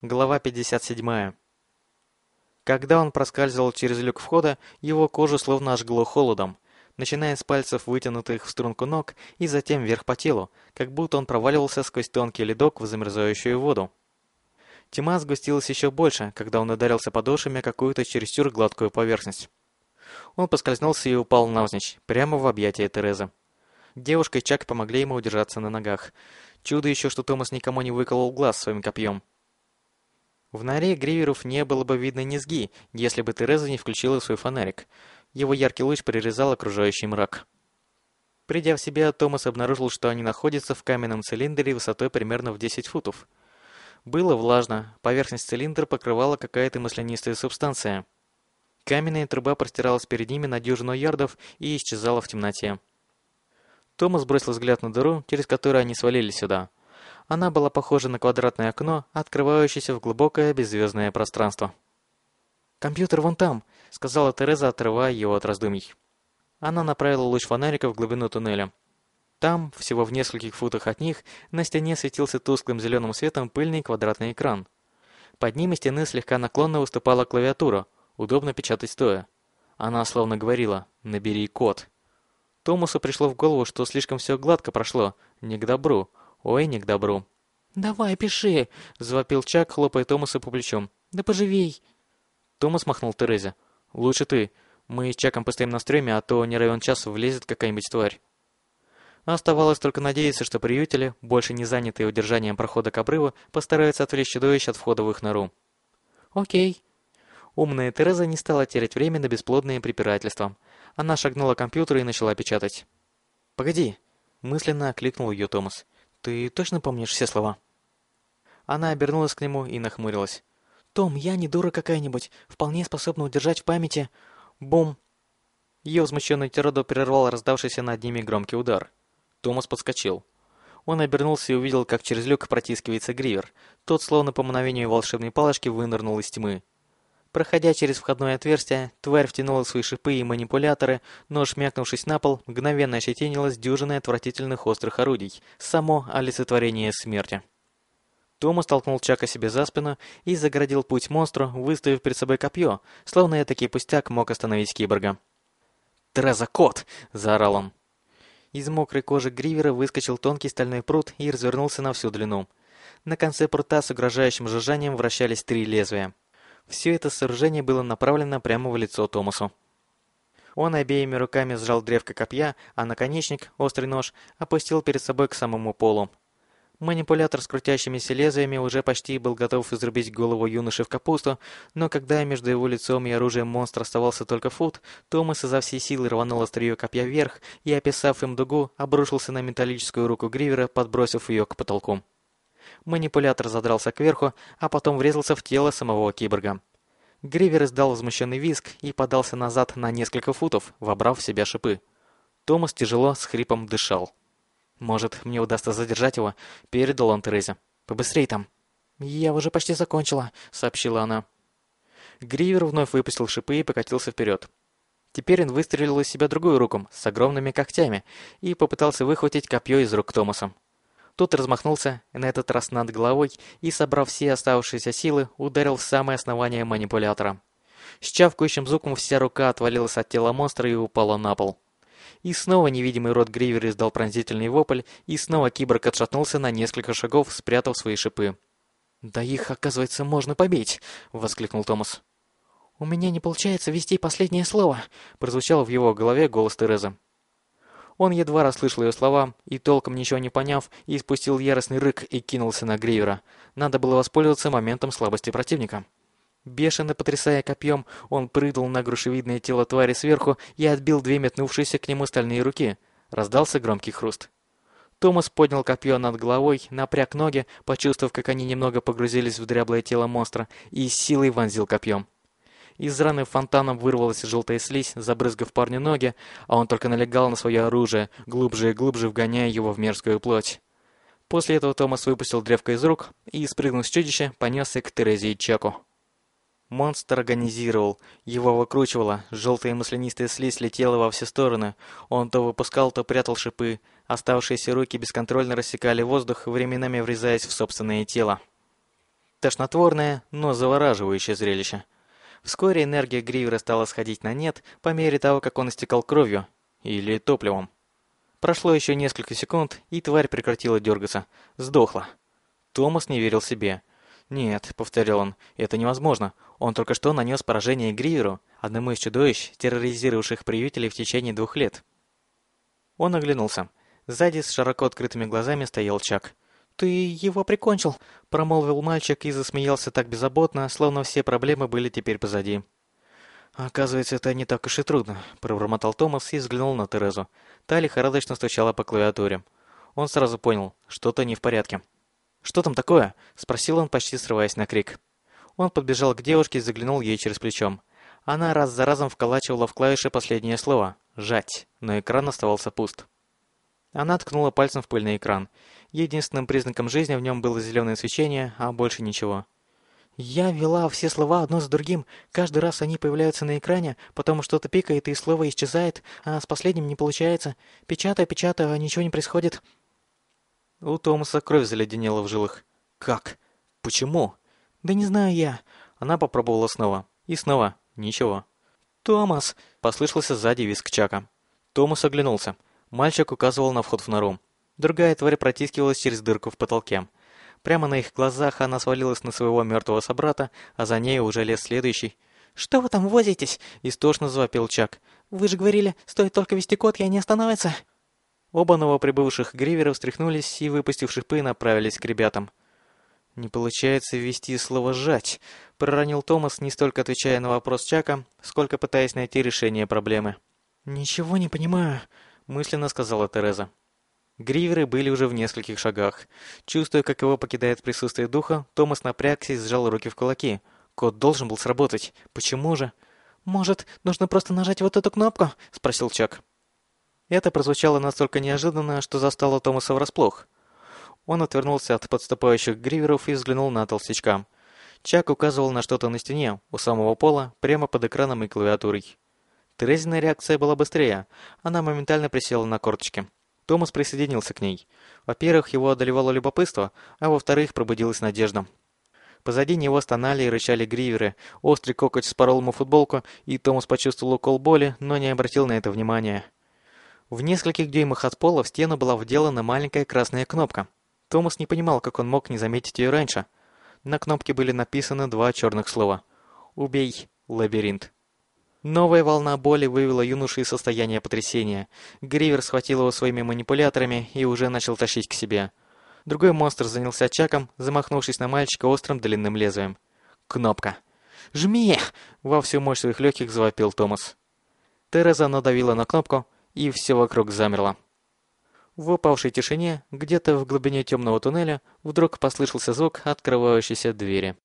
Глава 57. Когда он проскальзывал через люк входа, его кожу словно ожгло холодом, начиная с пальцев, вытянутых в струнку ног, и затем вверх по телу, как будто он проваливался сквозь тонкий ледок в замерзающую воду. Тьма сгустилась еще больше, когда он ударился подошвами какую-то чересчур гладкую поверхность. Он поскользнулся и упал навзничь, прямо в объятия Терезы. Девушка и Чак помогли ему удержаться на ногах. Чудо еще, что Томас никому не выколол глаз своим копьем. В норе гриверов не было бы видно низги, если бы Тереза не включила свой фонарик. Его яркий луч прорезал окружающий мрак. Придя в себя, Томас обнаружил, что они находятся в каменном цилиндре высотой примерно в 10 футов. Было влажно, поверхность цилиндра покрывала какая-то маслянистая субстанция. Каменная труба простиралась перед ними на дюжину ярдов и исчезала в темноте. Томас бросил взгляд на дыру, через которую они свалили сюда. Она была похожа на квадратное окно, открывающееся в глубокое беззвездное пространство. «Компьютер вон там», — сказала Тереза, отрывая его от раздумий. Она направила луч фонарика в глубину туннеля. Там, всего в нескольких футах от них, на стене светился тусклым зеленым светом пыльный квадратный экран. Под ним из стены слегка наклонно выступала клавиатура, удобно печатать стоя. Она словно говорила «набери код». Томасу пришло в голову, что слишком все гладко прошло, не к добру, Ой, не к добру. «Давай, пиши!» — завопил Чак, хлопая Томаса по плечу. «Да поживей!» Томас махнул Терезе. «Лучше ты. Мы с Чаком постоим на стреме, а то не равен час влезет какая-нибудь тварь». Оставалось только надеяться, что приютели, больше не занятые удержанием прохода к обрыву, постараются отвлечь чудовищ от входа в их нору. «Окей». Умная Тереза не стала терять время на бесплодные препирательства. Она шагнула к компьютеру и начала печатать. «Погоди!» — мысленно окликнул ее Томас. Ты точно помнишь все слова?» Она обернулась к нему и нахмурилась. «Том, я не дура какая-нибудь, вполне способна удержать в памяти... Бум!» Ее возмущенный тираду прервал раздавшийся над ними громкий удар. Томас подскочил. Он обернулся и увидел, как через люк протискивается Гривер. Тот, словно по мановению волшебной палочки, вынырнул из тьмы. Проходя через входное отверстие, тварь втянула свои шипы и манипуляторы, но, шмякнувшись на пол, мгновенно ощетинилась дюжиной отвратительных острых орудий, само олицетворение смерти. Томас толкнул Чака себе за спину и загородил путь монстру, выставив перед собой копье, словно этакий пустяк мог остановить киборга. «Тереза, кот!» – заорал он. Из мокрой кожи гривера выскочил тонкий стальной прут и развернулся на всю длину. На конце прута с угрожающим жужжанием вращались три лезвия. Все это сооружение было направлено прямо в лицо Томасу. Он обеими руками сжал древко копья, а наконечник, острый нож, опустил перед собой к самому полу. Манипулятор с крутящимися лезвиями уже почти был готов изрубить голову юноши в капусту, но когда между его лицом и оружием монстра оставался только фут, Томас изо всей силы рванул острие копья вверх и, описав им дугу, обрушился на металлическую руку Гривера, подбросив ее к потолку. Манипулятор задрался кверху, а потом врезался в тело самого киборга. Гривер издал возмущенный визг и подался назад на несколько футов, вобрав в себя шипы. Томас тяжело с хрипом дышал. «Может, мне удастся задержать его?» — передал он Терезе. «Побыстрей там!» «Я уже почти закончила», — сообщила она. Гривер вновь выпустил шипы и покатился вперед. Теперь он выстрелил из себя другой руку с огромными когтями и попытался выхватить копье из рук Томаса. Тот размахнулся, на этот раз над головой, и, собрав все оставшиеся силы, ударил в самое основание манипулятора. С чавкающим звуком вся рука отвалилась от тела монстра и упала на пол. И снова невидимый рот Гривера издал пронзительный вопль, и снова киборг отшатнулся на несколько шагов, спрятав свои шипы. «Да их, оказывается, можно побить!» — воскликнул Томас. «У меня не получается вести последнее слово!» — прозвучал в его голове голос Терезы. Он едва расслышал ее слова и, толком ничего не поняв, и спустил яростный рык и кинулся на Гривера. Надо было воспользоваться моментом слабости противника. Бешено потрясая копьем, он прыгнул на грушевидное тело твари сверху и отбил две метнувшиеся к нему стальные руки. Раздался громкий хруст. Томас поднял копье над головой, напряг ноги, почувствовав, как они немного погрузились в дряблое тело монстра, и силой вонзил копьем. Из раны фонтаном вырвалась желтая слизь, забрызгав парню ноги, а он только налегал на свое оружие, глубже и глубже вгоняя его в мерзкую плоть. После этого Томас выпустил древко из рук и, спрыгнув с чудища, понесся к Терезе и Чеку. Монстр организировал, его выкручивало, желтая маслянистая слизь летела во все стороны, он то выпускал, то прятал шипы, оставшиеся руки бесконтрольно рассекали воздух, временами врезаясь в собственное тело. Тошнотворное, но завораживающее зрелище. Вскоре энергия Гривера стала сходить на нет по мере того, как он истекал кровью или топливом. Прошло еще несколько секунд, и тварь прекратила дергаться. Сдохла. Томас не верил себе. «Нет», — повторял он, — «это невозможно. Он только что нанес поражение Гриверу, одному из чудовищ, терроризировавших приютелей в течение двух лет». Он оглянулся. Сзади с широко открытыми глазами стоял Чак. «Ты его прикончил», — промолвил мальчик и засмеялся так беззаботно, словно все проблемы были теперь позади. «Оказывается, это не так уж и трудно», — пробормотал Томас и взглянул на Терезу. Та лихорадочно стучала по клавиатуре. Он сразу понял, что-то не в порядке. «Что там такое?» — спросил он, почти срываясь на крик. Он подбежал к девушке и заглянул ей через плечо. Она раз за разом вколачивала в клавиши последнее слово «жать», но экран оставался пуст. Она ткнула пальцем в пыльный экран. Единственным признаком жизни в нем было зеленое свечение, а больше ничего. Я ввела все слова одно за другим. Каждый раз они появляются на экране, потом что-то пикает и слово исчезает, а с последним не получается. Печатаю, печатаю, а ничего не происходит. У Томаса кровь заледенела в жилах. Как? Почему? Да не знаю я. Она попробовала снова. И снова. Ничего. «Томас!» – послышался сзади визг Чака. Томас оглянулся. Мальчик указывал на вход в нору. Другая тварь протискивалась через дырку в потолке. Прямо на их глазах она свалилась на своего мертвого собрата, а за ней уже лез следующий. «Что вы там возитесь?» – истошно завопил Чак. «Вы же говорили, стоит только вести код, я не остановится!» Оба новоприбывших гривера встряхнулись и, выпустив шипы, направились к ребятам. «Не получается ввести слово «жать», — проронил Томас, не столько отвечая на вопрос Чака, сколько пытаясь найти решение проблемы. «Ничего не понимаю», — мысленно сказала Тереза. Гриверы были уже в нескольких шагах. Чувствуя, как его покидает присутствие духа, Томас напрягся и сжал руки в кулаки. Код должен был сработать. Почему же? «Может, нужно просто нажать вот эту кнопку?» – спросил Чак. Это прозвучало настолько неожиданно, что застало Томаса врасплох. Он отвернулся от подступающих гриверов и взглянул на толстячка. Чак указывал на что-то на стене, у самого пола, прямо под экраном и клавиатурой. Терезина реакция была быстрее. Она моментально присела на корточки. Томас присоединился к ней. Во-первых, его одолевало любопытство, а во-вторых, пробудилась надежда. Позади него стонали и рычали гриверы. Острый кокоть спорол ему футболку, и Томас почувствовал укол боли, но не обратил на это внимания. В нескольких дюймах от пола в стену была вделана маленькая красная кнопка. Томас не понимал, как он мог не заметить ее раньше. На кнопке были написаны два черных слова. «Убей лабиринт». Новая волна боли вывела юношу из состояния потрясения. Гривер схватил его своими манипуляторами и уже начал тащить к себе. Другой монстр занялся Чаком, замахнувшись на мальчика острым длинным лезвием. Кнопка. «Жми!» — во всю мощь своих легких завопил Томас. Тереза надавила на кнопку, и все вокруг замерло. В упавшей тишине, где-то в глубине темного туннеля, вдруг послышался звук открывающейся двери.